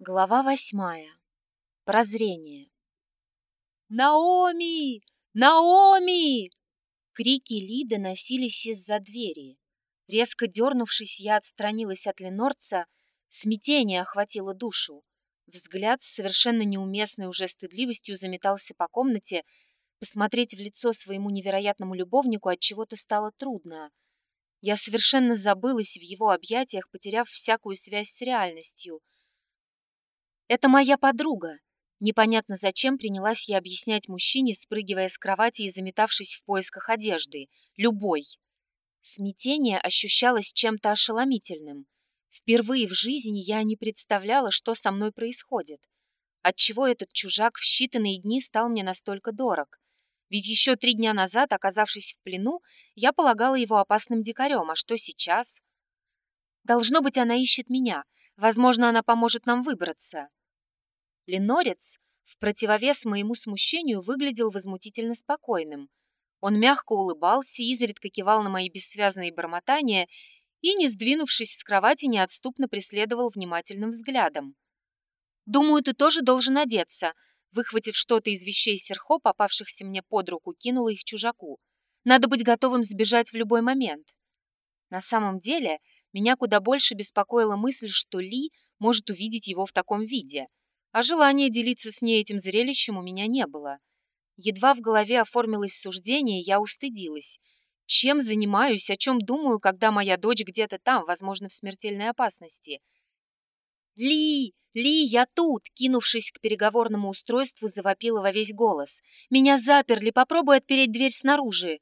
Глава восьмая. Прозрение. «Наоми! Наоми!» Крики Ли доносились из-за двери. Резко дернувшись, я отстранилась от Ленорца, смятение охватило душу. Взгляд с совершенно неуместной уже стыдливостью заметался по комнате, посмотреть в лицо своему невероятному любовнику от чего-то стало трудно. Я совершенно забылась в его объятиях, потеряв всякую связь с реальностью — «Это моя подруга». Непонятно зачем принялась я объяснять мужчине, спрыгивая с кровати и заметавшись в поисках одежды. Любой. Смятение ощущалось чем-то ошеломительным. Впервые в жизни я не представляла, что со мной происходит. Отчего этот чужак в считанные дни стал мне настолько дорог. Ведь еще три дня назад, оказавшись в плену, я полагала его опасным дикарем, а что сейчас? Должно быть, она ищет меня. Возможно, она поможет нам выбраться. Ленорец, в противовес моему смущению, выглядел возмутительно спокойным. Он мягко улыбался, изредка кивал на мои бессвязные бормотания и, не сдвинувшись с кровати, неотступно преследовал внимательным взглядом. «Думаю, ты тоже должен одеться», выхватив что-то из вещей Серхо, попавшихся мне под руку, кинула их чужаку. «Надо быть готовым сбежать в любой момент». На самом деле, меня куда больше беспокоила мысль, что Ли может увидеть его в таком виде – а желания делиться с ней этим зрелищем у меня не было. Едва в голове оформилось суждение, я устыдилась. Чем занимаюсь, о чем думаю, когда моя дочь где-то там, возможно, в смертельной опасности? «Ли! Ли, я тут!» Кинувшись к переговорному устройству, завопила во весь голос. «Меня заперли, попробуй отпереть дверь снаружи!»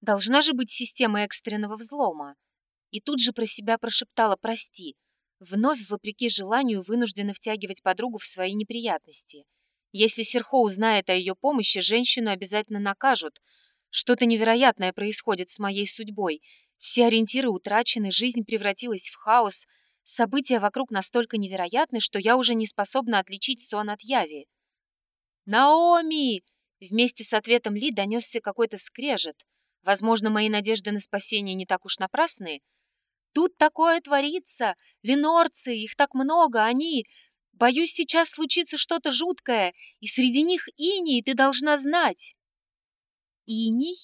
Должна же быть система экстренного взлома. И тут же про себя прошептала «прости», вновь, вопреки желанию, вынуждена втягивать подругу в свои неприятности. Если Серхо узнает о ее помощи, женщину обязательно накажут. Что-то невероятное происходит с моей судьбой. Все ориентиры утрачены, жизнь превратилась в хаос. События вокруг настолько невероятны, что я уже не способна отличить сон от яви. «Наоми!» Вместе с ответом Ли донесся какой-то скрежет. Возможно, мои надежды на спасение не так уж напрасны. Тут такое творится. Ленорцы, их так много, они... Боюсь, сейчас случится что-то жуткое, и среди них Иний ты должна знать. Иний?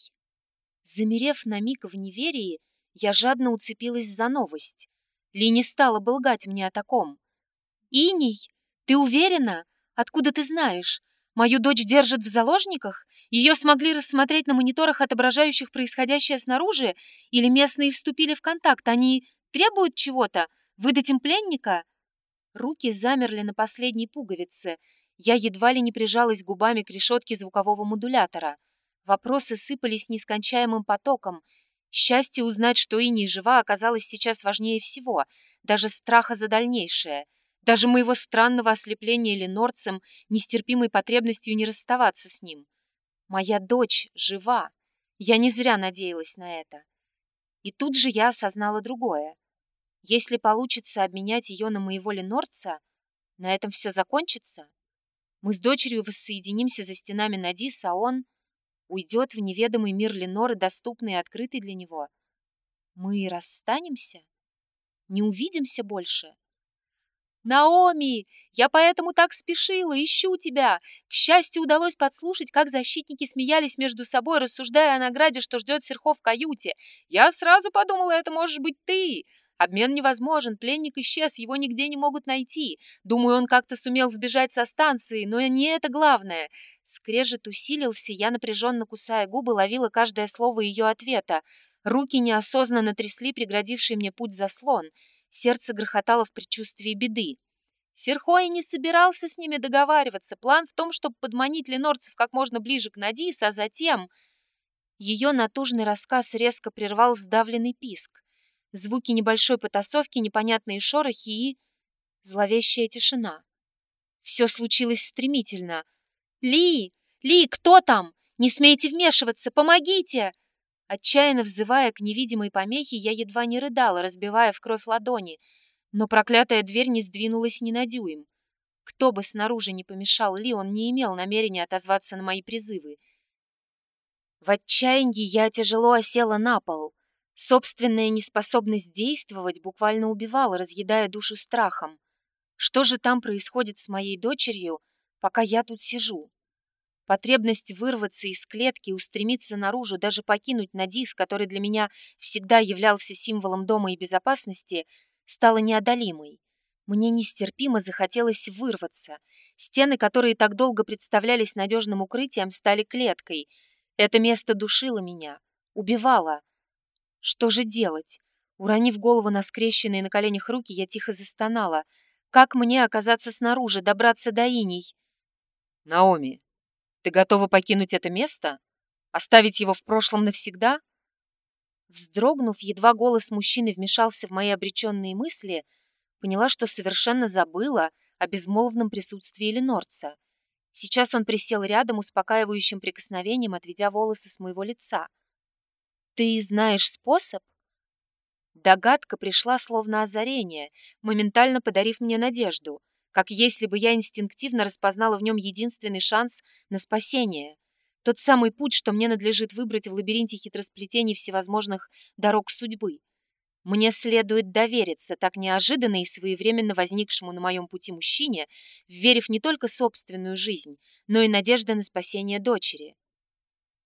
Замерев на миг в неверии, я жадно уцепилась за новость. Ли не стала бы лгать мне о таком. Иний? Ты уверена? Откуда ты знаешь? Мою дочь держат в заложниках? Ее смогли рассмотреть на мониторах, отображающих происходящее снаружи? Или местные вступили в контакт? Они требуют чего-то? Выдать им пленника? Руки замерли на последней пуговице. Я едва ли не прижалась губами к решетке звукового модулятора. Вопросы сыпались нескончаемым потоком. Счастье узнать, что и не жива, оказалось сейчас важнее всего, даже страха за дальнейшее — даже моего странного ослепления ленорцем, нестерпимой потребностью не расставаться с ним. Моя дочь жива. Я не зря надеялась на это. И тут же я осознала другое. Если получится обменять ее на моего ленорца, на этом все закончится. Мы с дочерью воссоединимся за стенами Надис, а он уйдет в неведомый мир Леноры, доступный и открытый для него. Мы расстанемся? Не увидимся больше? «Наоми, я поэтому так спешила, ищу тебя!» К счастью, удалось подслушать, как защитники смеялись между собой, рассуждая о награде, что ждет Серхов в каюте. «Я сразу подумала, это можешь быть ты!» Обмен невозможен, пленник исчез, его нигде не могут найти. Думаю, он как-то сумел сбежать со станции, но не это главное. Скрежет усилился, я, напряженно кусая губы, ловила каждое слово ее ответа. Руки неосознанно трясли преградивший мне путь заслон. Сердце грохотало в предчувствии беды. Серхой не собирался с ними договариваться. План в том, чтобы подманить ленорцев как можно ближе к Надис, а затем... Ее натужный рассказ резко прервал сдавленный писк. Звуки небольшой потасовки, непонятные шорохи и... Зловещая тишина. Все случилось стремительно. «Ли! Ли, кто там? Не смейте вмешиваться! Помогите!» Отчаянно взывая к невидимой помехе, я едва не рыдала, разбивая в кровь ладони, но проклятая дверь не сдвинулась ни на дюйм. Кто бы снаружи не помешал Ли, он не имел намерения отозваться на мои призывы. В отчаянии я тяжело осела на пол. Собственная неспособность действовать буквально убивала, разъедая душу страхом. Что же там происходит с моей дочерью, пока я тут сижу? Потребность вырваться из клетки и устремиться наружу, даже покинуть Надис, который для меня всегда являлся символом дома и безопасности, стала неодолимой. Мне нестерпимо захотелось вырваться. Стены, которые так долго представлялись надежным укрытием, стали клеткой. Это место душило меня, убивало. Что же делать? Уронив голову на скрещенные на коленях руки, я тихо застонала. Как мне оказаться снаружи, добраться до иней? «Наоми, ты готова покинуть это место? Оставить его в прошлом навсегда?» Вздрогнув, едва голос мужчины вмешался в мои обреченные мысли, поняла, что совершенно забыла о безмолвном присутствии Ленорца. Сейчас он присел рядом, успокаивающим прикосновением, отведя волосы с моего лица. «Ты знаешь способ?» Догадка пришла словно озарение, моментально подарив мне надежду, как если бы я инстинктивно распознала в нем единственный шанс на спасение. Тот самый путь, что мне надлежит выбрать в лабиринте хитросплетений всевозможных дорог судьбы. Мне следует довериться так неожиданно и своевременно возникшему на моем пути мужчине, верив не только собственную жизнь, но и надежды на спасение дочери.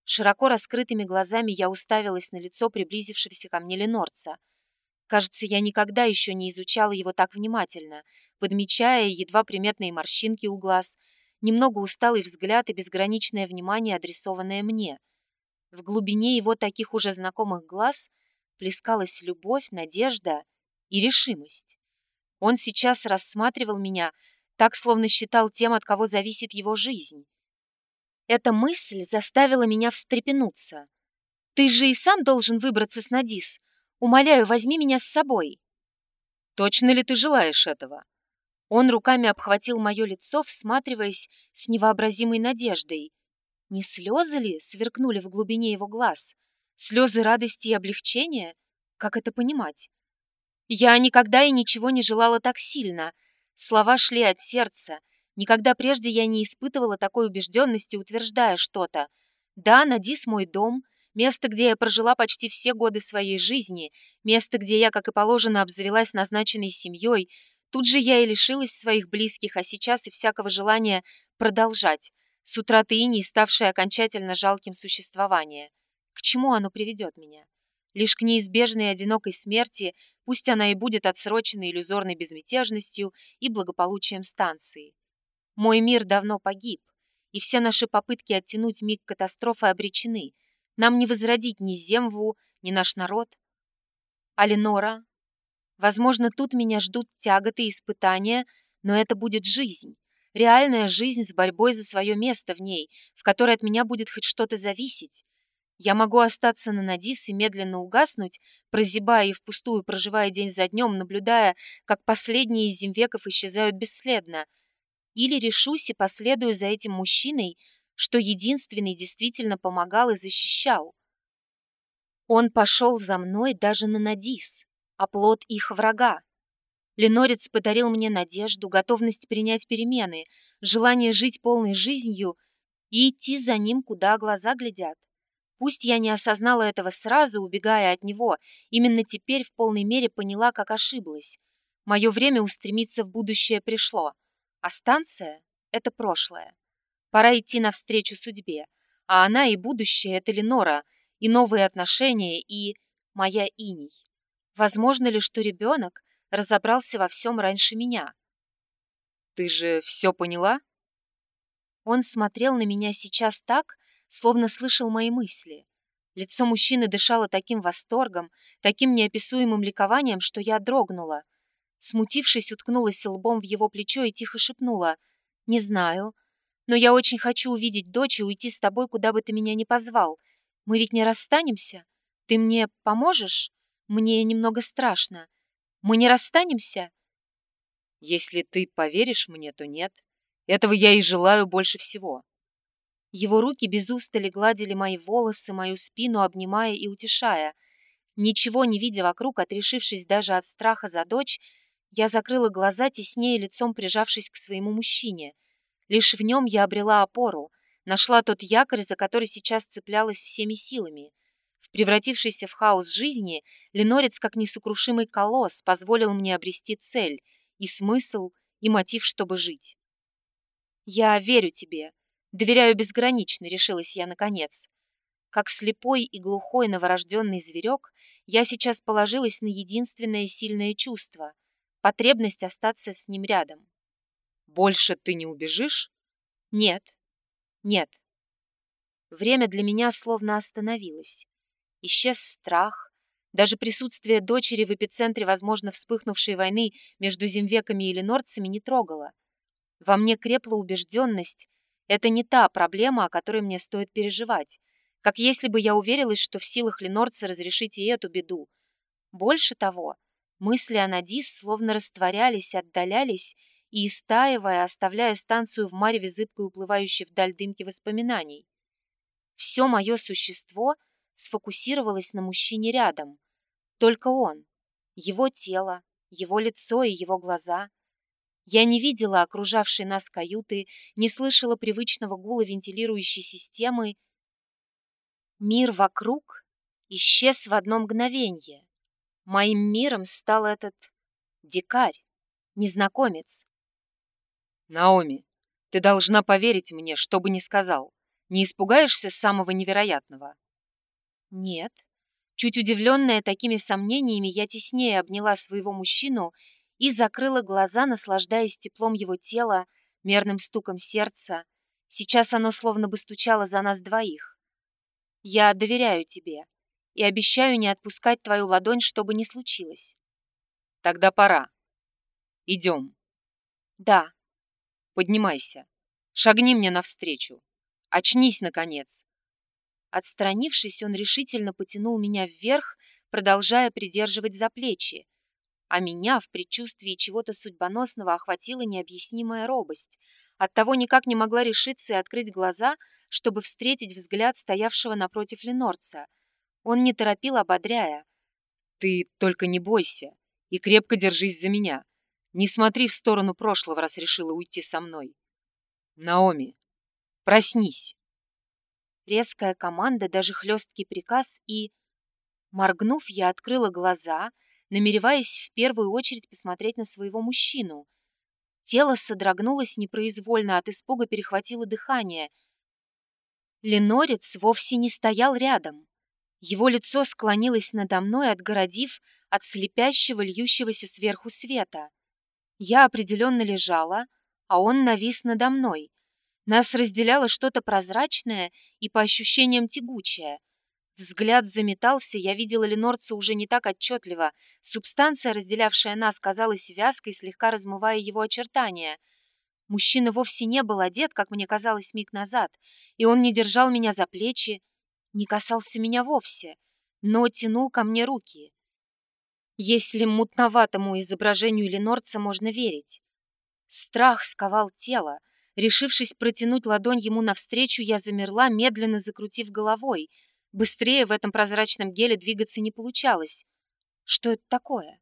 Широко раскрытыми глазами я уставилась на лицо приблизившегося ко мне Ленорца. Кажется, я никогда еще не изучала его так внимательно, подмечая едва приметные морщинки у глаз, немного усталый взгляд и безграничное внимание, адресованное мне. В глубине его таких уже знакомых глаз плескалась любовь, надежда и решимость. Он сейчас рассматривал меня так, словно считал тем, от кого зависит его жизнь. Эта мысль заставила меня встрепенуться. «Ты же и сам должен выбраться с Надис. Умоляю, возьми меня с собой». «Точно ли ты желаешь этого?» Он руками обхватил мое лицо, всматриваясь с невообразимой надеждой. Не слезы ли сверкнули в глубине его глаз? Слезы радости и облегчения? Как это понимать? Я никогда и ничего не желала так сильно. Слова шли от сердца. Никогда прежде я не испытывала такой убежденности, утверждая что-то. Да, Надис мой дом, место, где я прожила почти все годы своей жизни, место, где я, как и положено, обзавелась назначенной семьей, Тут же я и лишилась своих близких, а сейчас и всякого желания продолжать, с утраты иней, ставшей окончательно жалким существование. К чему оно приведет меня? Лишь к неизбежной одинокой смерти, пусть она и будет отсроченной иллюзорной безмятежностью и благополучием станции. Мой мир давно погиб, и все наши попытки оттянуть миг катастрофы обречены. Нам не возродить ни Земву, ни наш народ. А Ленора, Возможно, тут меня ждут тяготы и испытания, но это будет жизнь. Реальная жизнь с борьбой за свое место в ней, в которой от меня будет хоть что-то зависеть. Я могу остаться на Надис и медленно угаснуть, прозябая и впустую проживая день за днем, наблюдая, как последние из земвеков исчезают бесследно. Или решусь и последую за этим мужчиной, что единственный действительно помогал и защищал. Он пошел за мной даже на Надис оплот их врага. Ленорец подарил мне надежду, готовность принять перемены, желание жить полной жизнью и идти за ним, куда глаза глядят. Пусть я не осознала этого сразу, убегая от него, именно теперь в полной мере поняла, как ошиблась. Мое время устремиться в будущее пришло, а станция — это прошлое. Пора идти навстречу судьбе, а она и будущее — это Ленора, и новые отношения, и моя иней. Возможно ли, что ребенок разобрался во всем раньше меня? «Ты же все поняла?» Он смотрел на меня сейчас так, словно слышал мои мысли. Лицо мужчины дышало таким восторгом, таким неописуемым ликованием, что я дрогнула. Смутившись, уткнулась лбом в его плечо и тихо шепнула. «Не знаю, но я очень хочу увидеть дочь и уйти с тобой, куда бы ты меня ни позвал. Мы ведь не расстанемся? Ты мне поможешь?» Мне немного страшно. Мы не расстанемся? Если ты поверишь мне, то нет. Этого я и желаю больше всего. Его руки без устали гладили мои волосы, мою спину, обнимая и утешая. Ничего не видя вокруг, отрешившись даже от страха за дочь, я закрыла глаза, теснее лицом прижавшись к своему мужчине. Лишь в нем я обрела опору, нашла тот якорь, за который сейчас цеплялась всеми силами. В превратившейся в хаос жизни Ленорец, как несокрушимый колосс, позволил мне обрести цель и смысл, и мотив, чтобы жить. «Я верю тебе, доверяю безгранично», — решилась я наконец. Как слепой и глухой новорожденный зверек, я сейчас положилась на единственное сильное чувство — потребность остаться с ним рядом. «Больше ты не убежишь?» «Нет, нет». Время для меня словно остановилось. Исчез страх, даже присутствие дочери в эпицентре, возможно, вспыхнувшей войны между земвеками и ленорцами не трогало. Во мне крепла убежденность, это не та проблема, о которой мне стоит переживать, как если бы я уверилась, что в силах ленорца разрешить и эту беду. Больше того, мысли о Надис словно растворялись, отдалялись и, истаивая, оставляя станцию в мареве зыбкой уплывающей вдаль дымки воспоминаний. Все мое существо сфокусировалось на мужчине рядом. Только он, его тело, его лицо и его глаза. Я не видела окружавшей нас каюты, не слышала привычного гула вентилирующей системы. Мир вокруг исчез в одно мгновение. Моим миром стал этот дикарь, незнакомец. Наоми, ты должна поверить мне, что бы ни сказал. Не испугаешься самого невероятного? Нет. Чуть удивленная такими сомнениями, я теснее обняла своего мужчину и закрыла глаза, наслаждаясь теплом его тела, мерным стуком сердца. Сейчас оно словно бы стучало за нас двоих. Я доверяю тебе и обещаю не отпускать твою ладонь, что бы ни случилось. Тогда пора. Идем. Да. Поднимайся. Шагни мне навстречу. Очнись, наконец. Отстранившись, он решительно потянул меня вверх, продолжая придерживать за плечи, а меня в предчувствии чего-то судьбоносного охватила необъяснимая робость. Оттого никак не могла решиться и открыть глаза, чтобы встретить взгляд стоявшего напротив Ленорца. Он не торопил, ободряя. «Ты только не бойся и крепко держись за меня. Не смотри в сторону прошлого, раз решила уйти со мной. Наоми, проснись!» Резкая команда, даже хлесткий приказ и... Моргнув, я открыла глаза — намереваясь в первую очередь посмотреть на своего мужчину. Тело содрогнулось непроизвольно, от испуга перехватило дыхание. Ленорец вовсе не стоял рядом. Его лицо склонилось надо мной, отгородив от слепящего, льющегося сверху света. Я определенно лежала, а он навис надо мной. Нас разделяло что-то прозрачное и по ощущениям тягучее. Взгляд заметался, я видела Ленорца уже не так отчетливо. Субстанция, разделявшая нас, казалась вязкой, слегка размывая его очертания. Мужчина вовсе не был одет, как мне казалось миг назад, и он не держал меня за плечи, не касался меня вовсе, но тянул ко мне руки. Если мутноватому изображению Ленорца можно верить. Страх сковал тело. Решившись протянуть ладонь ему навстречу, я замерла, медленно закрутив головой — Быстрее в этом прозрачном геле двигаться не получалось. Что это такое?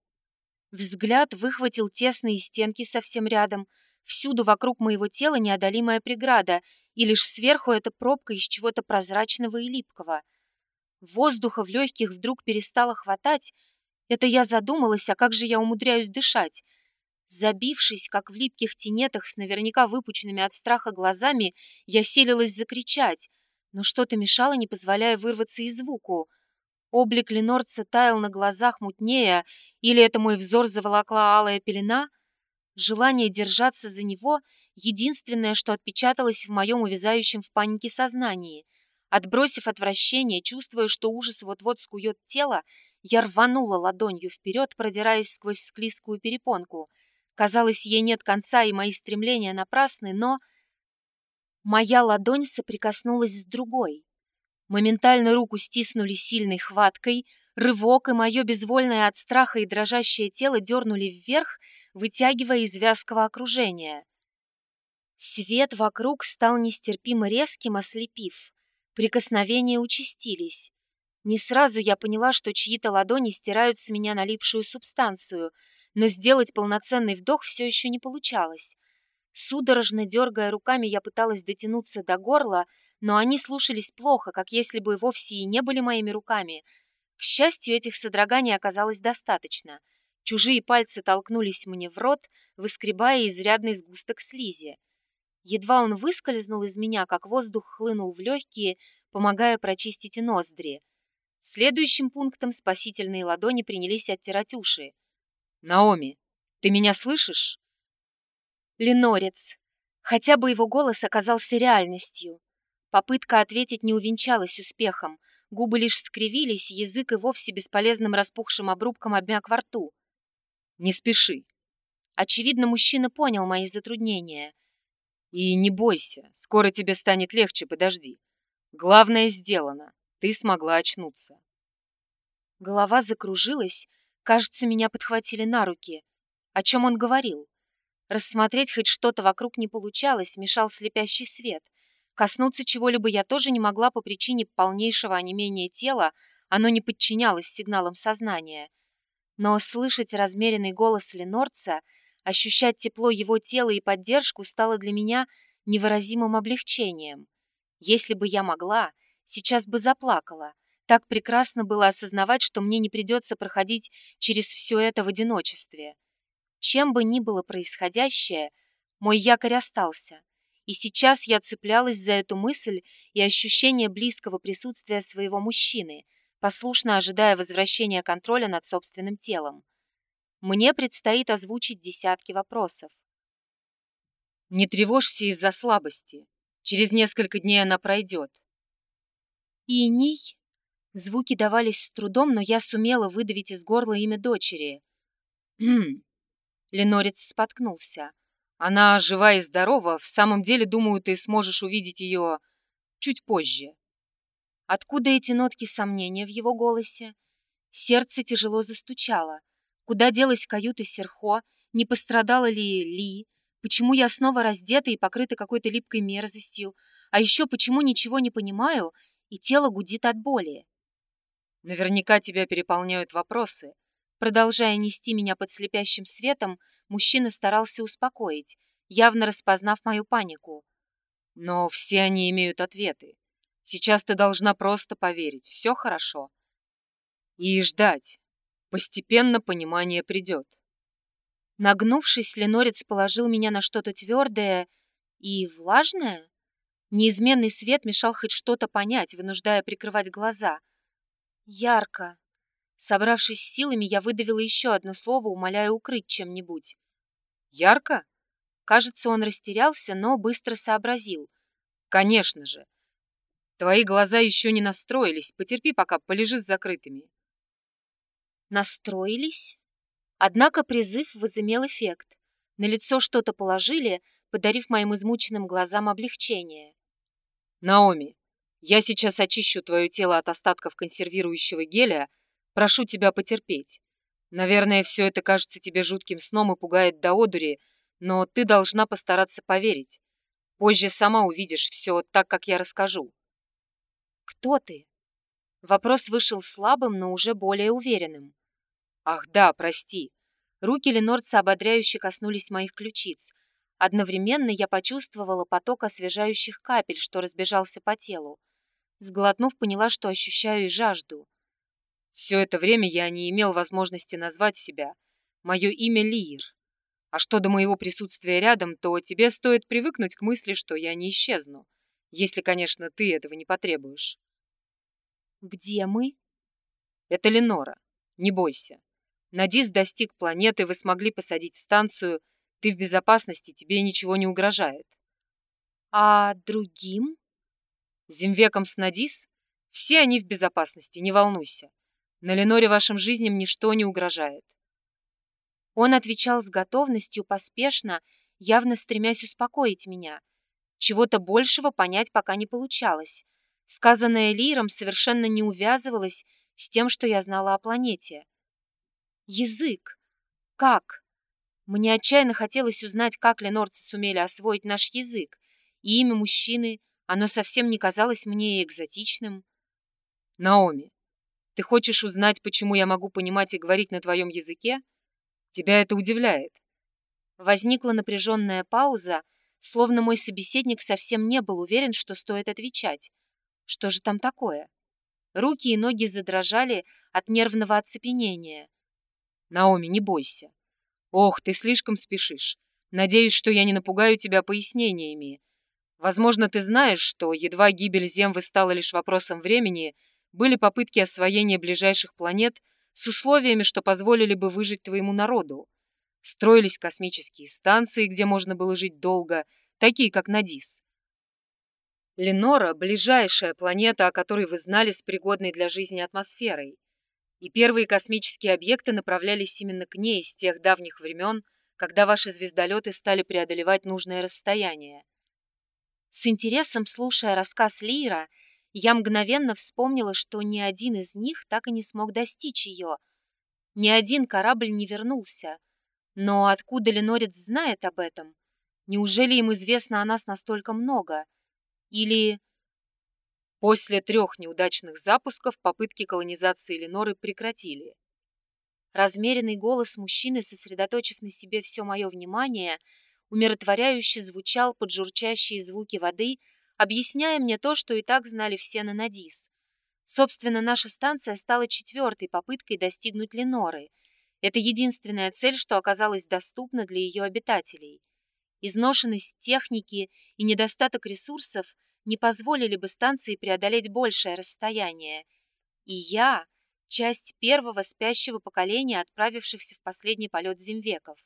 Взгляд выхватил тесные стенки совсем рядом. Всюду вокруг моего тела неодолимая преграда, и лишь сверху эта пробка из чего-то прозрачного и липкого. Воздуха в легких вдруг перестало хватать. Это я задумалась, а как же я умудряюсь дышать? Забившись, как в липких тенетах с наверняка выпученными от страха глазами, я селилась закричать — но что-то мешало, не позволяя вырваться и звуку. Облик Ленорца таял на глазах мутнее, или это мой взор заволокла алая пелена? Желание держаться за него — единственное, что отпечаталось в моем увязающем в панике сознании. Отбросив отвращение, чувствуя, что ужас вот-вот скует тело, я рванула ладонью вперед, продираясь сквозь склизкую перепонку. Казалось, ей нет конца, и мои стремления напрасны, но... Моя ладонь соприкоснулась с другой. Моментально руку стиснули сильной хваткой, рывок, и мое безвольное от страха и дрожащее тело дернули вверх, вытягивая из вязкого окружения. Свет вокруг стал нестерпимо резким, ослепив. Прикосновения участились. Не сразу я поняла, что чьи-то ладони стирают с меня налипшую субстанцию, но сделать полноценный вдох все еще не получалось. Судорожно дергая руками, я пыталась дотянуться до горла, но они слушались плохо, как если бы вовсе и не были моими руками. К счастью, этих содроганий оказалось достаточно. Чужие пальцы толкнулись мне в рот, выскребая изрядный сгусток слизи. Едва он выскользнул из меня, как воздух хлынул в легкие, помогая прочистить ноздри. Следующим пунктом спасительные ладони принялись оттирать уши. «Наоми, ты меня слышишь?» Ленорец. Хотя бы его голос оказался реальностью. Попытка ответить не увенчалась успехом. Губы лишь скривились, язык и вовсе бесполезным распухшим обрубком обмяк во рту. «Не спеши». Очевидно, мужчина понял мои затруднения. «И не бойся, скоро тебе станет легче, подожди. Главное сделано, ты смогла очнуться». Голова закружилась, кажется, меня подхватили на руки. О чем он говорил? Рассмотреть хоть что-то вокруг не получалось, мешал слепящий свет. Коснуться чего-либо я тоже не могла по причине полнейшего онемения тела, оно не подчинялось сигналам сознания. Но слышать размеренный голос Ленорца, ощущать тепло его тела и поддержку стало для меня невыразимым облегчением. Если бы я могла, сейчас бы заплакала. Так прекрасно было осознавать, что мне не придется проходить через все это в одиночестве. Чем бы ни было происходящее, мой якорь остался. И сейчас я цеплялась за эту мысль и ощущение близкого присутствия своего мужчины, послушно ожидая возвращения контроля над собственным телом. Мне предстоит озвучить десятки вопросов. Не тревожься из-за слабости. Через несколько дней она пройдет. Иний? Звуки давались с трудом, но я сумела выдавить из горла имя дочери. Хм, Ленорец споткнулся. «Она жива и здорова. В самом деле, думаю, ты сможешь увидеть ее чуть позже». Откуда эти нотки сомнения в его голосе? Сердце тяжело застучало. Куда делась каюта Серхо? Не пострадала ли Ли? Почему я снова раздета и покрыта какой-то липкой мерзостью? А еще почему ничего не понимаю, и тело гудит от боли? Наверняка тебя переполняют вопросы, Продолжая нести меня под слепящим светом, мужчина старался успокоить, явно распознав мою панику. Но все они имеют ответы. Сейчас ты должна просто поверить, все хорошо. И ждать. Постепенно понимание придет. Нагнувшись, Ленорец положил меня на что-то твердое и влажное. Неизменный свет мешал хоть что-то понять, вынуждая прикрывать глаза. Ярко, Собравшись силами, я выдавила еще одно слово, умоляя укрыть чем-нибудь. «Ярко?» Кажется, он растерялся, но быстро сообразил. «Конечно же. Твои глаза еще не настроились. Потерпи, пока полежи с закрытыми». Настроились? Однако призыв возымел эффект. На лицо что-то положили, подарив моим измученным глазам облегчение. «Наоми, я сейчас очищу твое тело от остатков консервирующего геля, Прошу тебя потерпеть. Наверное, все это кажется тебе жутким сном и пугает до одури, но ты должна постараться поверить. Позже сама увидишь все так, как я расскажу. Кто ты? Вопрос вышел слабым, но уже более уверенным. Ах да, прости. Руки Ленорца ободряюще коснулись моих ключиц. Одновременно я почувствовала поток освежающих капель, что разбежался по телу. Сглотнув, поняла, что ощущаю и жажду. Все это время я не имел возможности назвать себя. Мое имя Лиир. А что до моего присутствия рядом, то тебе стоит привыкнуть к мысли, что я не исчезну. Если, конечно, ты этого не потребуешь. Где мы? Это Ленора. Не бойся. Надис достиг планеты, вы смогли посадить станцию. Ты в безопасности, тебе ничего не угрожает. А другим? Земвеком с Надис? Все они в безопасности, не волнуйся. На Леноре вашим жизням ничто не угрожает. Он отвечал с готовностью, поспешно, явно стремясь успокоить меня. Чего-то большего понять пока не получалось. Сказанное Лиром совершенно не увязывалось с тем, что я знала о планете. Язык. Как? Мне отчаянно хотелось узнать, как ленорцы сумели освоить наш язык. И имя мужчины, оно совсем не казалось мне экзотичным. Наоми, ты хочешь узнать, почему я могу понимать и говорить на твоем языке? Тебя это удивляет?» Возникла напряженная пауза, словно мой собеседник совсем не был уверен, что стоит отвечать. Что же там такое? Руки и ноги задрожали от нервного оцепенения. Наоми, не бойся. Ох, ты слишком спешишь. Надеюсь, что я не напугаю тебя пояснениями. Возможно, ты знаешь, что едва гибель Земвы стала лишь вопросом времени, были попытки освоения ближайших планет с условиями, что позволили бы выжить твоему народу. Строились космические станции, где можно было жить долго, такие как Надис. Ленора – ближайшая планета, о которой вы знали с пригодной для жизни атмосферой. И первые космические объекты направлялись именно к ней с тех давних времен, когда ваши звездолеты стали преодолевать нужное расстояние. С интересом слушая рассказ Лира, я мгновенно вспомнила, что ни один из них так и не смог достичь ее. Ни один корабль не вернулся. Но откуда Ленорец знает об этом? Неужели им известно о нас настолько много? Или... После трех неудачных запусков попытки колонизации Леноры прекратили. Размеренный голос мужчины, сосредоточив на себе все мое внимание, умиротворяюще звучал под журчащие звуки воды, объясняя мне то, что и так знали все на Надис. Собственно, наша станция стала четвертой попыткой достигнуть Леноры. Это единственная цель, что оказалась доступна для ее обитателей. Изношенность техники и недостаток ресурсов не позволили бы станции преодолеть большее расстояние. И я — часть первого спящего поколения, отправившихся в последний полет земвеков.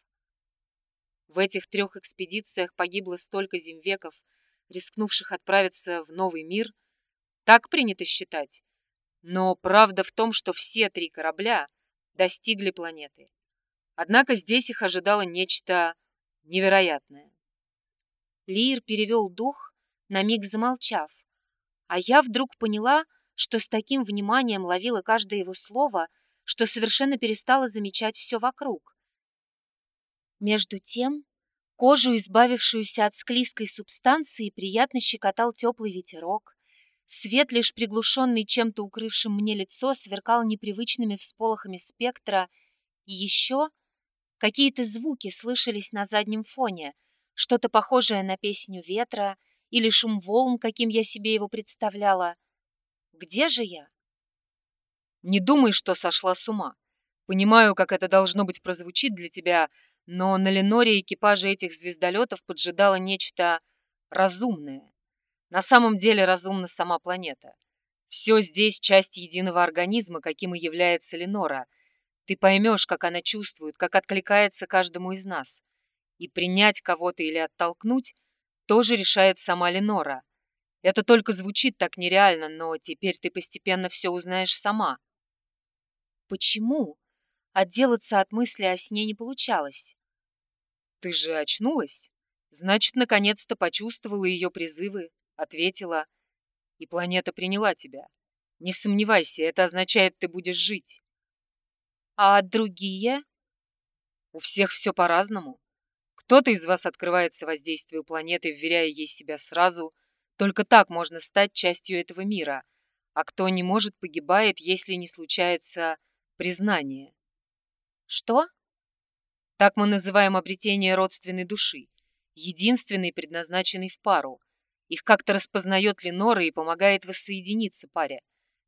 В этих трех экспедициях погибло столько земвеков, рискнувших отправиться в новый мир. Так принято считать. Но правда в том, что все три корабля достигли планеты. Однако здесь их ожидало нечто невероятное. Лир перевел дух на миг замолчав. А я вдруг поняла, что с таким вниманием ловила каждое его слово, что совершенно перестала замечать все вокруг. Между тем, кожу, избавившуюся от склизкой субстанции, приятно щекотал теплый ветерок. Свет, лишь приглушенный чем-то укрывшим мне лицо, сверкал непривычными всполохами спектра, и еще какие-то звуки слышались на заднем фоне, что-то похожее на песню ветра — или шум волн, каким я себе его представляла. Где же я? Не думай, что сошла с ума. Понимаю, как это должно быть прозвучит для тебя, но на Леноре экипажи этих звездолетов поджидало нечто разумное. На самом деле разумна сама планета. Все здесь часть единого организма, каким и является Ленора. Ты поймешь, как она чувствует, как откликается каждому из нас. И принять кого-то или оттолкнуть тоже решает сама Ленора. Это только звучит так нереально, но теперь ты постепенно все узнаешь сама. Почему? Отделаться от мысли о сне не получалось. Ты же очнулась? Значит, наконец-то почувствовала ее призывы, ответила. И планета приняла тебя. Не сомневайся, это означает, ты будешь жить. А другие? У всех все по-разному. Кто-то из вас открывается воздействию планеты, вверяя ей себя сразу. Только так можно стать частью этого мира. А кто не может, погибает, если не случается признание. Что? Так мы называем обретение родственной души. Единственный, предназначенный в пару. Их как-то распознает Ленора и помогает воссоединиться паре.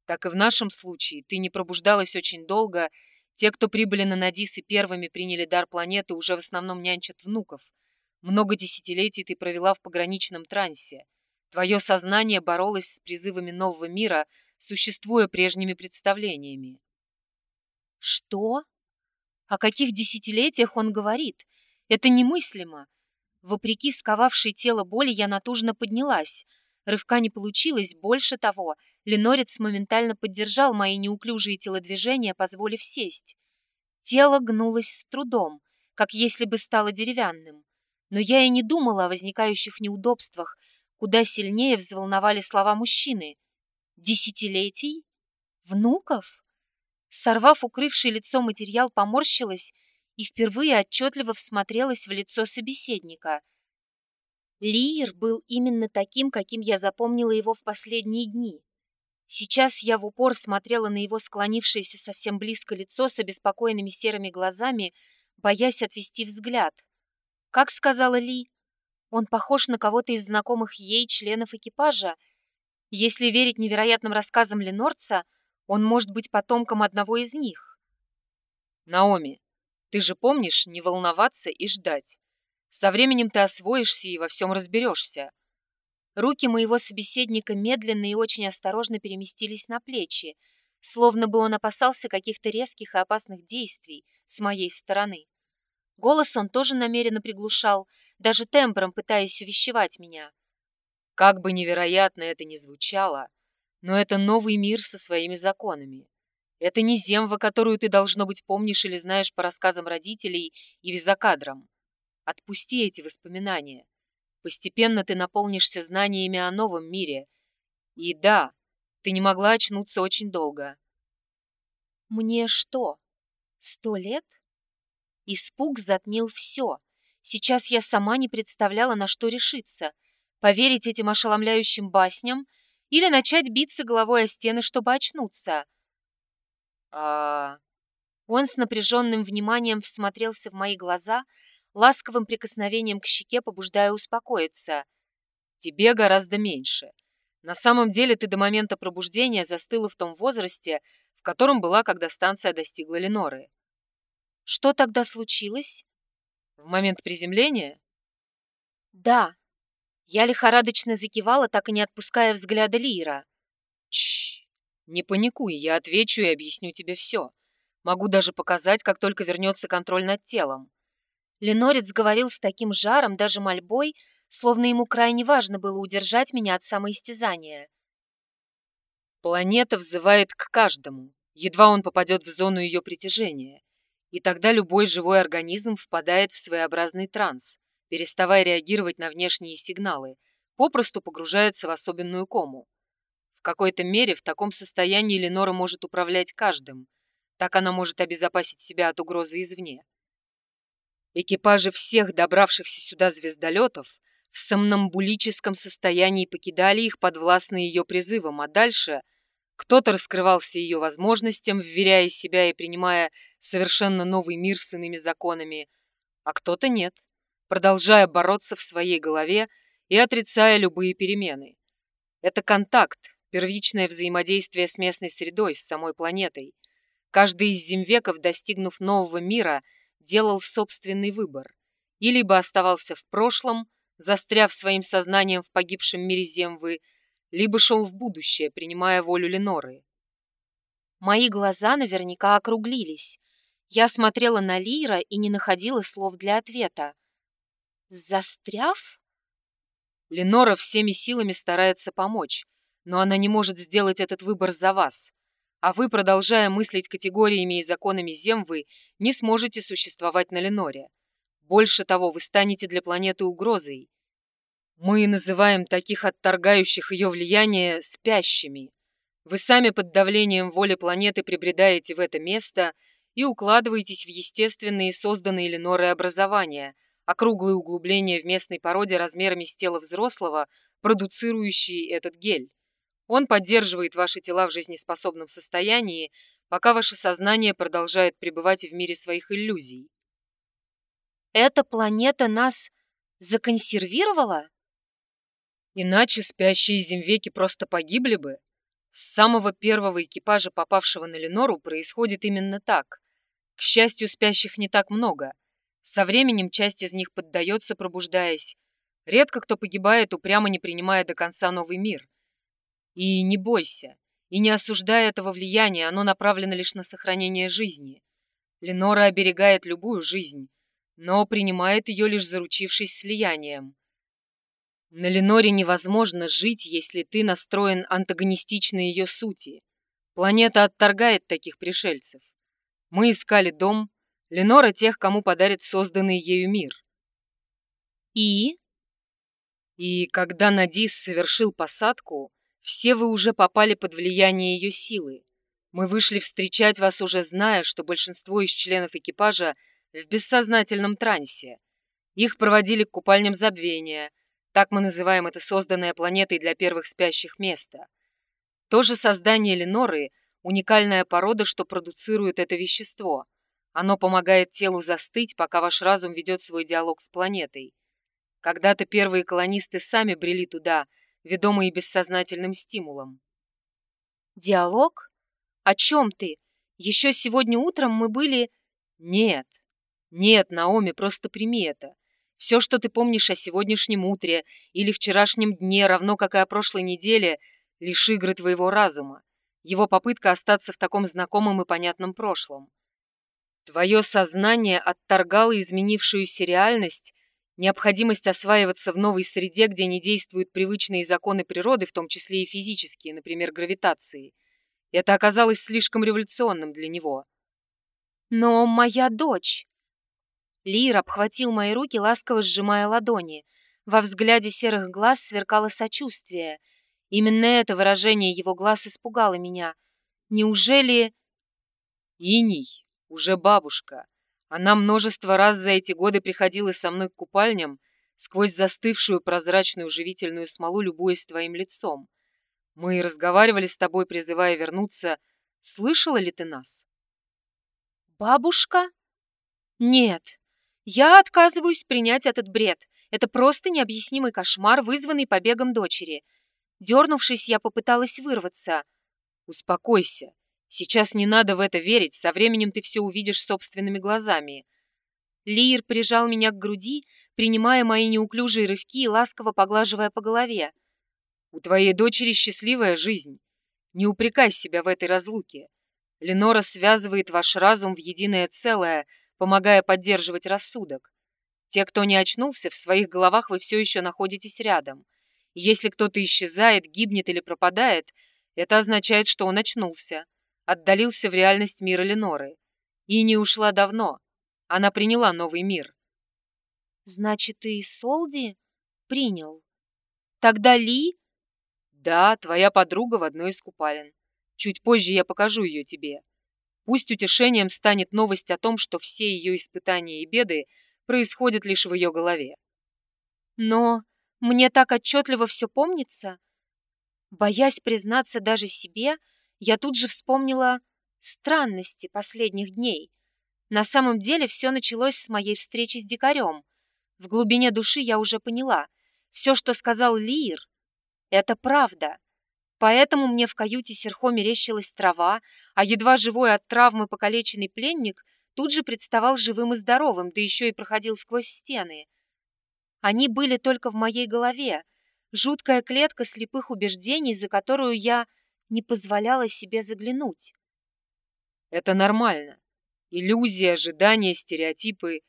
Так и в нашем случае ты не пробуждалась очень долго те, кто прибыли на Надисы первыми, приняли дар планеты, уже в основном нянчат внуков. Много десятилетий ты провела в пограничном трансе. Твое сознание боролось с призывами нового мира, существуя прежними представлениями. Что? О каких десятилетиях он говорит? Это немыслимо. Вопреки сковавшей тело боли, я натужно поднялась. Рывка не получилось, больше того — Ленорец моментально поддержал мои неуклюжие телодвижения, позволив сесть. Тело гнулось с трудом, как если бы стало деревянным. Но я и не думала о возникающих неудобствах, куда сильнее взволновали слова мужчины. Десятилетий? Внуков? Сорвав укрывший лицо материал, поморщилась и впервые отчетливо всмотрелась в лицо собеседника. Лиер был именно таким, каким я запомнила его в последние дни. Сейчас я в упор смотрела на его склонившееся совсем близко лицо с обеспокоенными серыми глазами, боясь отвести взгляд. Как сказала Ли, он похож на кого-то из знакомых ей членов экипажа. Если верить невероятным рассказам Ленорца, он может быть потомком одного из них. Наоми, Ты же помнишь не волноваться и ждать. Со временем ты освоишься и во всем разберешься. Руки моего собеседника медленно и очень осторожно переместились на плечи, словно бы он опасался каких-то резких и опасных действий с моей стороны. Голос он тоже намеренно приглушал, даже тембром пытаясь увещевать меня. Как бы невероятно это ни звучало, но это новый мир со своими законами. Это не земва, которую ты, должно быть, помнишь или знаешь по рассказам родителей и визакадрам. Отпусти эти воспоминания. Постепенно ты наполнишься знаниями о новом мире. И да, ты не могла очнуться очень долго. Мне что, сто лет? Испуг затмил все. Сейчас я сама не представляла, на что решиться. Поверить этим ошеломляющим басням или начать биться головой о стены, чтобы очнуться. А... Он с напряженным вниманием всмотрелся в мои глаза, ласковым прикосновением к щеке побуждая успокоиться. «Тебе гораздо меньше. На самом деле ты до момента пробуждения застыла в том возрасте, в котором была, когда станция достигла Леноры. Что тогда случилось? В момент приземления? Да. Я лихорадочно закивала, так и не отпуская взгляда Лира. Чш, не паникуй, я отвечу и объясню тебе все. Могу даже показать, как только вернется контроль над телом. Ленорец говорил с таким жаром, даже мольбой, словно ему крайне важно было удержать меня от самоистязания. Планета взывает к каждому, едва он попадет в зону ее притяжения. И тогда любой живой организм впадает в своеобразный транс, переставая реагировать на внешние сигналы, попросту погружается в особенную кому. В какой-то мере в таком состоянии Ленора может управлять каждым, так она может обезопасить себя от угрозы извне. Экипажи всех добравшихся сюда звездолетов в сомнамбулическом состоянии покидали их подвластные ее призывам, а дальше кто-то раскрывался ее возможностям, вверяя себя и принимая совершенно новый мир с иными законами, а кто-то нет, продолжая бороться в своей голове и отрицая любые перемены. Это контакт, первичное взаимодействие с местной средой, с самой планетой. Каждый из земвеков, достигнув нового мира, делал собственный выбор. И либо оставался в прошлом, застряв своим сознанием в погибшем мире Земвы, либо шел в будущее, принимая волю Леноры. Мои глаза наверняка округлились. Я смотрела на Лира и не находила слов для ответа. «Застряв?» Ленора всеми силами старается помочь, но она не может сделать этот выбор за вас. А вы, продолжая мыслить категориями и законами Земвы, не сможете существовать на Леноре. Больше того, вы станете для планеты угрозой. Мы называем таких отторгающих ее влияние спящими. Вы сами под давлением воли планеты прибредаете в это место – и укладываетесь в естественные созданные Ленорой образования, округлые углубления в местной породе размерами с тела взрослого, продуцирующие этот гель. Он поддерживает ваши тела в жизнеспособном состоянии, пока ваше сознание продолжает пребывать в мире своих иллюзий. Эта планета нас законсервировала? Иначе спящие земвеки просто погибли бы. С самого первого экипажа, попавшего на Ленору, происходит именно так. К счастью, спящих не так много. Со временем часть из них поддается, пробуждаясь. Редко кто погибает, упрямо не принимая до конца новый мир. И не бойся, и не осуждая этого влияния, оно направлено лишь на сохранение жизни. Ленора оберегает любую жизнь, но принимает ее лишь заручившись слиянием. На Леноре невозможно жить, если ты настроен антагонистично ее сути. Планета отторгает таких пришельцев. Мы искали дом, Ленора тех, кому подарит созданный ею мир. И? И когда Надис совершил посадку, все вы уже попали под влияние ее силы. Мы вышли встречать вас, уже зная, что большинство из членов экипажа в бессознательном трансе. Их проводили к купальням забвения – так мы называем это созданное планетой для первых спящих место. То же создание Леноры – уникальная порода, что продуцирует это вещество. Оно помогает телу застыть, пока ваш разум ведет свой диалог с планетой. Когда-то первые колонисты сами брели туда, ведомые бессознательным стимулом. «Диалог? О чем ты? Еще сегодня утром мы были...» «Нет, Нет, Наоми, просто прими это. Все, что ты помнишь о сегодняшнем утре или вчерашнем дне, равно как и о прошлой неделе, лишь игры твоего разума, его попытка остаться в таком знакомом и понятном прошлом. Твое сознание отторгало изменившуюся реальность, необходимость осваиваться в новой среде, где не действуют привычные законы природы, в том числе и физические, например, гравитации. Это оказалось слишком революционным для него. «Но моя дочь...» Лир обхватил мои руки, ласково сжимая ладони. Во взгляде серых глаз сверкало сочувствие. Именно это выражение его глаз испугало меня. Неужели... Иний, уже бабушка. Она множество раз за эти годы приходила со мной к купальням, сквозь застывшую прозрачную живительную смолу, любуясь твоим лицом. Мы разговаривали с тобой, призывая вернуться. Слышала ли ты нас? Бабушка? Нет, я отказываюсь принять этот бред. Это просто необъяснимый кошмар, вызванный побегом дочери. Дернувшись, я попыталась вырваться. Успокойся. Сейчас не надо в это верить, со временем ты все увидишь собственными глазами. Лир прижал меня к груди, принимая мои неуклюжие рывки и ласково поглаживая по голове. У твоей дочери счастливая жизнь. Не упрекай себя в этой разлуке. Ленора связывает ваш разум в единое целое — помогая поддерживать рассудок. Те, кто не очнулся, в своих головах вы все еще находитесь рядом. Если кто-то исчезает, гибнет или пропадает, это означает, что он очнулся, отдалился в реальность мира Леноры. И не ушла давно. Она приняла новый мир. Значит, ты Солди принял? Тогда Ли? Да, твоя подруга в одной из купалин. Чуть позже я покажу ее тебе. Пусть утешением станет новость о том, что все ее испытания и беды происходят лишь в ее голове. Но мне так отчетливо все помнится. Боясь признаться даже себе, я тут же вспомнила странности последних дней. На самом деле все началось с моей встречи с дикарем. В глубине души я уже поняла, все, что сказал Лир, это правда. Поэтому мне в каюте Серхо мерещилась трава, а едва живой от травмы покалеченный пленник тут же представал живым и здоровым, да еще и проходил сквозь стены. Они были только в моей голове, жуткая клетка слепых убеждений, за которую я не позволяла себе заглянуть. Это нормально. Иллюзии, ожидания, стереотипы,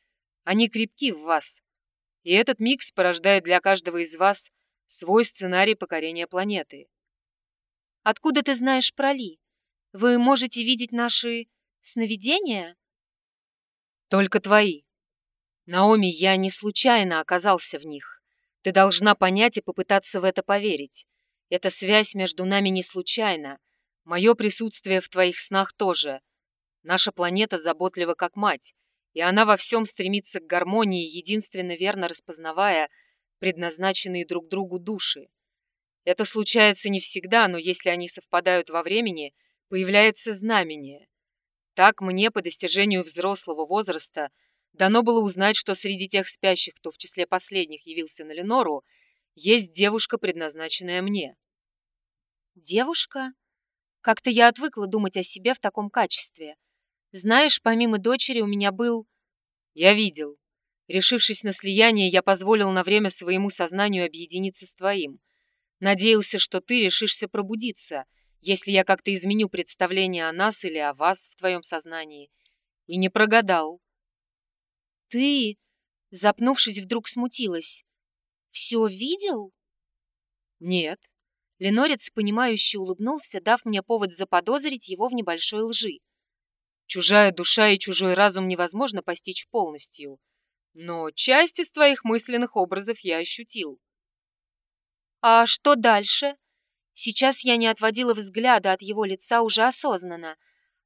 они крепки в вас. И этот микс порождает для каждого из вас свой сценарий покорения планеты. Откуда ты знаешь про Ли? Вы можете видеть наши сновидения? Только твои. Наоми, я не случайно оказался в них. Ты должна понять и попытаться в это поверить. Эта связь между нами не случайна. Мое присутствие в твоих снах тоже. Наша планета заботлива как мать, и она во всем стремится к гармонии, единственно верно распознавая предназначенные друг другу души. Это случается не всегда, но если они совпадают во времени, появляется знамение. Так мне по достижению взрослого возраста дано было узнать, что среди тех спящих, кто в числе последних явился на Ленору, есть девушка, предназначенная мне. Девушка? Как-то я отвыкла думать о себе в таком качестве. Знаешь, помимо дочери у меня был... Я видел. Решившись на слияние, я позволил на время своему сознанию объединиться с твоим — Надеялся, что ты решишься пробудиться, если я как-то изменю представление о нас или о вас в твоем сознании. И не прогадал. Ты, запнувшись, вдруг смутилась. Все видел? Нет. Ленорец, понимающе улыбнулся, дав мне повод заподозрить его в небольшой лжи. Чужая душа и чужой разум невозможно постичь полностью, но часть из твоих мысленных образов я ощутил. А что дальше? Сейчас я не отводила взгляда от его лица уже осознанно.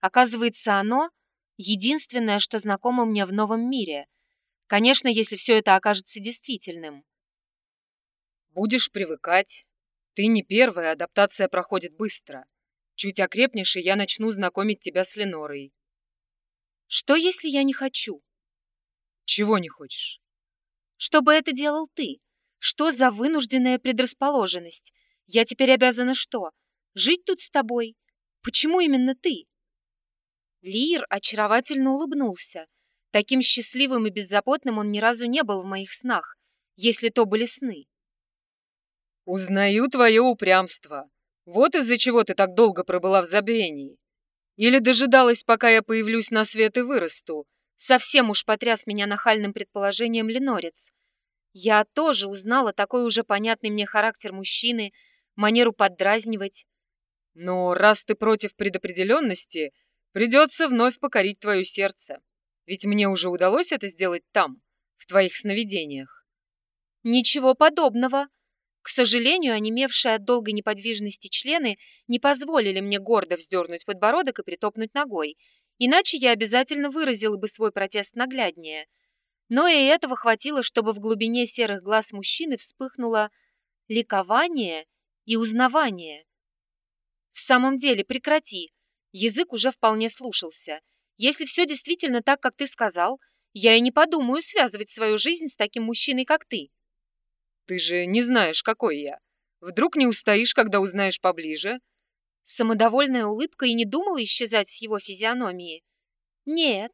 Оказывается, оно — единственное, что знакомо мне в новом мире. Конечно, если все это окажется действительным. Будешь привыкать. Ты не первая, адаптация проходит быстро. Чуть окрепнешь, и я начну знакомить тебя с Ленорой. Что, если я не хочу? Чего не хочешь? Чтобы это делал ты. Что за вынужденная предрасположенность? Я теперь обязана что? Жить тут с тобой? Почему именно ты? Лир очаровательно улыбнулся. Таким счастливым и беззаботным он ни разу не был в моих снах, если то были сны. «Узнаю твое упрямство. Вот из-за чего ты так долго пробыла в забвении. Или дожидалась, пока я появлюсь на свет и вырасту?» Совсем уж потряс меня нахальным предположением Ленорец. Я тоже узнала такой уже понятный мне характер мужчины, манеру поддразнивать. Но раз ты против предопределенности, придется вновь покорить твое сердце. Ведь мне уже удалось это сделать там, в твоих сновидениях. Ничего подобного. К сожалению, онемевшие от долгой неподвижности члены не позволили мне гордо вздернуть подбородок и притопнуть ногой, иначе я обязательно выразила бы свой протест нагляднее. Но и этого хватило, чтобы в глубине серых глаз мужчины вспыхнуло ликование и узнавание. В самом деле, прекрати. Язык уже вполне слушался. Если все действительно так, как ты сказал, я и не подумаю связывать свою жизнь с таким мужчиной, как ты. Ты же не знаешь, какой я. Вдруг не устоишь, когда узнаешь поближе? Самодовольная улыбка и не думала исчезать с его физиономии. Нет,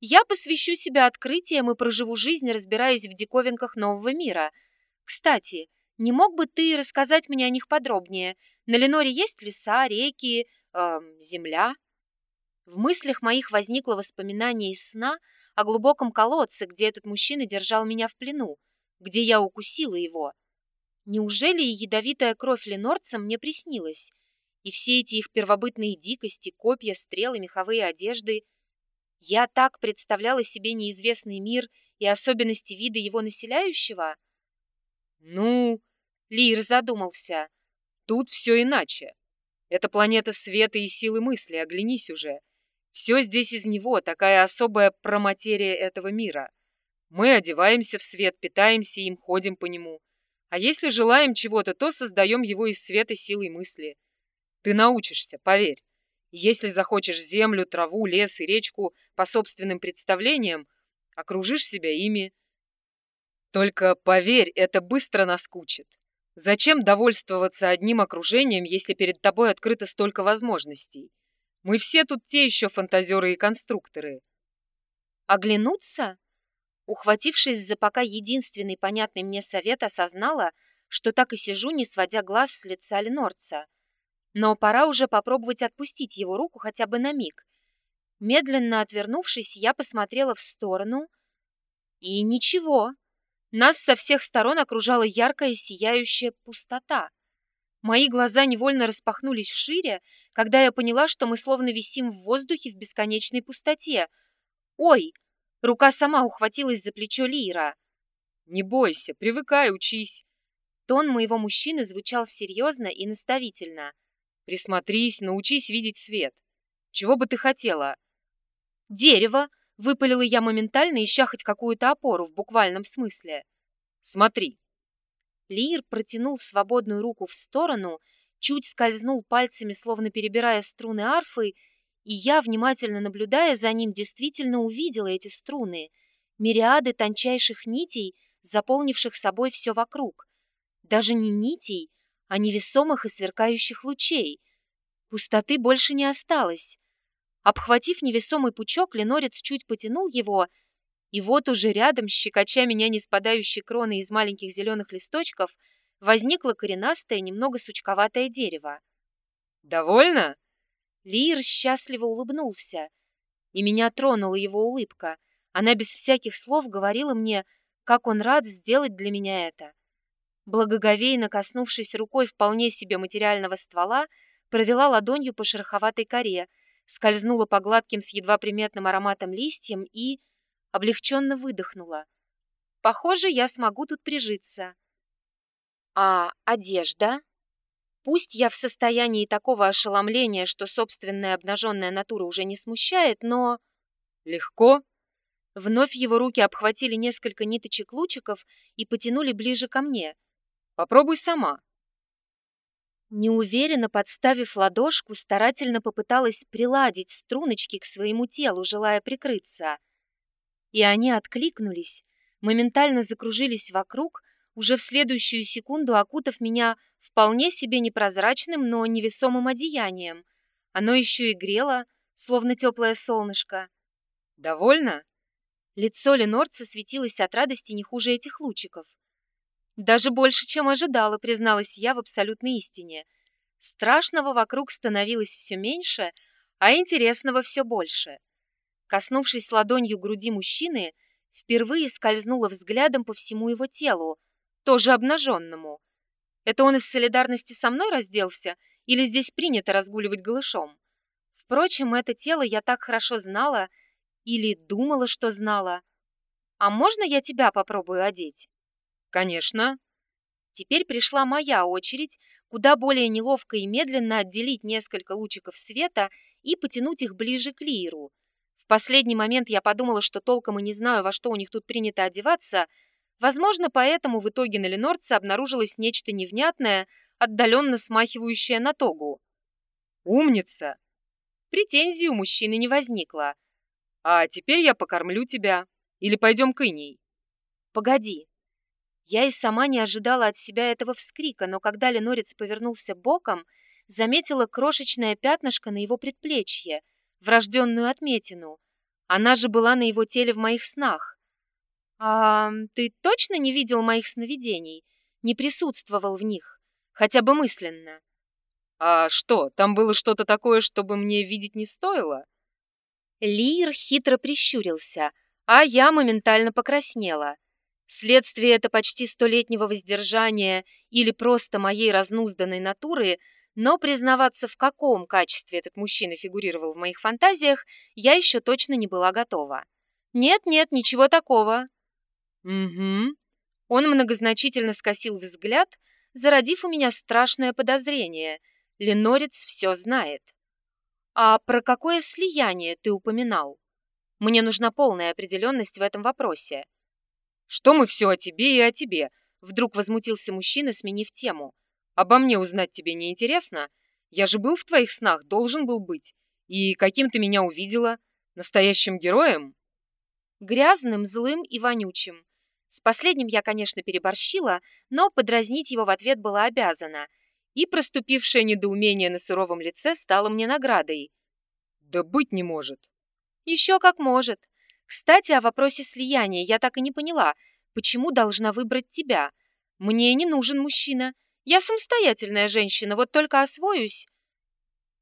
я посвящу себя открытиям и проживу жизнь, разбираясь в диковинках нового мира. Кстати, не мог бы ты рассказать мне о них подробнее? На Леноре есть леса, реки, э, земля?» В мыслях моих возникло воспоминание из сна о глубоком колодце, где этот мужчина держал меня в плену, где я укусила его. Неужели и ядовитая кровь ленорца мне приснилась? И все эти их первобытные дикости, копья, стрелы, меховые одежды. Я так представляла себе неизвестный мир и особенности вида его населяющего? Ну, Лир задумался. Тут все иначе. Это планета света и силы мысли, оглянись уже. Все здесь из него, такая особая проматерия этого мира. Мы одеваемся в свет, питаемся им, ходим по нему. А если желаем чего-то, то создаем его из света силой мысли. Ты научишься, поверь. Если захочешь землю, траву, лес и речку по собственным представлениям, окружишь себя ими. Только поверь, это быстро наскучит. Зачем довольствоваться одним окружением, если перед тобой открыто столько возможностей? Мы все тут те еще фантазеры и конструкторы. Оглянуться? Ухватившись за пока единственный понятный мне совет, осознала, что так и сижу, не сводя глаз с лица Ленорца. Но пора уже попробовать отпустить его руку хотя бы на миг. Медленно отвернувшись, я посмотрела в сторону. И ничего. Нас со всех сторон окружала яркая сияющая пустота. Мои глаза невольно распахнулись шире, когда я поняла, что мы словно висим в воздухе в бесконечной пустоте. «Ой!» Рука сама ухватилась за плечо Лира. «Не бойся, привыкай, учись!» Тон моего мужчины звучал серьезно и наставительно. «Присмотрись, научись видеть свет. Чего бы ты хотела?» «Дерево!» Выпалила я моментально, ища хоть какую-то опору в буквальном смысле. «Смотри!» Лир протянул свободную руку в сторону, чуть скользнул пальцами, словно перебирая струны арфы, и я, внимательно наблюдая за ним, действительно увидела эти струны, мириады тончайших нитей, заполнивших собой все вокруг. Даже не нитей, а невесомых и сверкающих лучей. Пустоты больше не осталось. Обхватив невесомый пучок, Ленорец чуть потянул его, и вот уже рядом, щекоча меня не спадающей кроной из маленьких зеленых листочков, возникло коренастое, немного сучковатое дерево. «Довольно?» Лир счастливо улыбнулся, и меня тронула его улыбка. Она без всяких слов говорила мне, как он рад сделать для меня это. Благоговейно коснувшись рукой вполне себе материального ствола, провела ладонью по шероховатой коре — скользнула по гладким с едва приметным ароматом листьям и облегченно выдохнула. Похоже, я смогу тут прижиться. А одежда? Пусть я в состоянии такого ошеломления, что собственная обнаженная натура уже не смущает, но... Легко? Вновь его руки обхватили несколько ниточек-лучиков и потянули ближе ко мне. Попробуй сама. Неуверенно подставив ладошку, старательно попыталась приладить струночки к своему телу, желая прикрыться. И они откликнулись, моментально закружились вокруг, уже в следующую секунду окутав меня вполне себе непрозрачным, но невесомым одеянием. Оно еще и грело, словно теплое солнышко. «Довольно?» Лицо Ленорца светилось от радости не хуже этих лучиков. Даже больше, чем ожидала, призналась я в абсолютной истине. Страшного вокруг становилось все меньше, а интересного все больше. Коснувшись ладонью груди мужчины, впервые скользнула взглядом по всему его телу, тоже обнаженному. Это он из солидарности со мной разделся или здесь принято разгуливать голышом? Впрочем, это тело я так хорошо знала или думала, что знала. А можно я тебя попробую одеть? Конечно. Теперь пришла моя очередь куда более неловко и медленно отделить несколько лучиков света и потянуть их ближе к Лиру. В последний момент я подумала, что толком и не знаю, во что у них тут принято одеваться. Возможно, поэтому в итоге на Ленорце обнаружилось нечто невнятное, отдаленно смахивающее на тогу. «Умница!» Претензий у мужчины не возникло. «А теперь я покормлю тебя. Или пойдем к Иней?» «Погоди, я и сама не ожидала от себя этого вскрика, но когда Ленорец повернулся боком, заметила крошечное пятнышко на его предплечье, врожденную отметину. Она же была на его теле в моих снах. «А ты точно не видел моих сновидений? Не присутствовал в них? Хотя бы мысленно?» «А что, там было что-то такое, чтобы мне видеть не стоило?» Лир хитро прищурился, а я моментально покраснела. Следствие это почти столетнего воздержания или просто моей разнузданной натуры, но признаваться, в каком качестве этот мужчина фигурировал в моих фантазиях, я еще точно не была готова. Нет-нет, ничего такого. Угу. Он многозначительно скосил взгляд, зародив у меня страшное подозрение. Ленорец все знает. А про какое слияние ты упоминал? Мне нужна полная определенность в этом вопросе. Что мы все о тебе и о тебе?» Вдруг возмутился мужчина, сменив тему. «Обо мне узнать тебе не интересно? Я же был в твоих снах, должен был быть. И каким ты меня увидела? Настоящим героем?» Грязным, злым и вонючим. С последним я, конечно, переборщила, но подразнить его в ответ была обязана. И проступившее недоумение на суровом лице стало мне наградой. «Да быть не может!» «Еще как может!» Кстати, о вопросе слияния я так и не поняла, почему должна выбрать тебя. Мне не нужен мужчина. Я самостоятельная женщина, вот только освоюсь.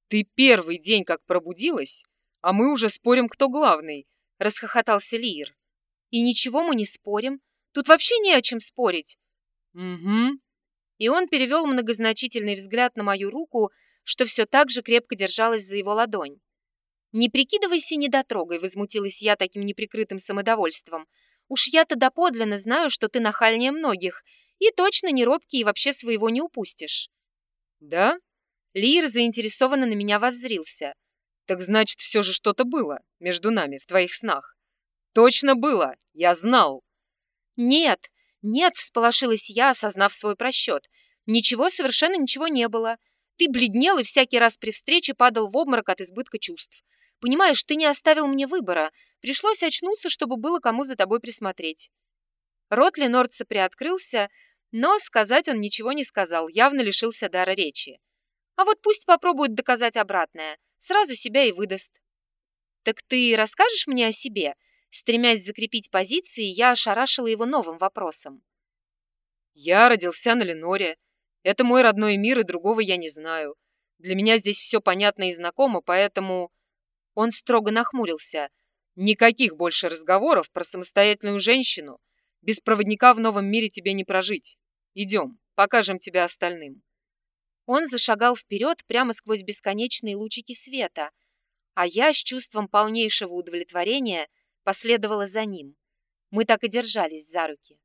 Ты первый день как пробудилась, а мы уже спорим, кто главный, расхохотался Лир. И ничего мы не спорим. Тут вообще не о чем спорить. Угу. И он перевел многозначительный взгляд на мою руку, что все так же крепко держалась за его ладонь. «Не прикидывайся недотрогой», — возмутилась я таким неприкрытым самодовольством. «Уж я-то доподлинно знаю, что ты нахальнее многих, и точно не робкий и вообще своего не упустишь». «Да?» Лир заинтересованно на меня воззрился. «Так значит, все же что-то было между нами в твоих снах?» «Точно было! Я знал!» «Нет, нет!» — всполошилась я, осознав свой просчет. «Ничего, совершенно ничего не было. Ты бледнел и всякий раз при встрече падал в обморок от избытка чувств. Понимаешь, ты не оставил мне выбора. Пришлось очнуться, чтобы было кому за тобой присмотреть». Рот Ленорца приоткрылся, но сказать он ничего не сказал, явно лишился дара речи. А вот пусть попробует доказать обратное, сразу себя и выдаст. «Так ты расскажешь мне о себе?» Стремясь закрепить позиции, я ошарашила его новым вопросом. «Я родился на Леноре. Это мой родной мир, и другого я не знаю. Для меня здесь все понятно и знакомо, поэтому...» Он строго нахмурился. «Никаких больше разговоров про самостоятельную женщину. Без проводника в новом мире тебе не прожить. Идем, покажем тебя остальным». Он зашагал вперед прямо сквозь бесконечные лучики света, а я с чувством полнейшего удовлетворения последовала за ним. Мы так и держались за руки.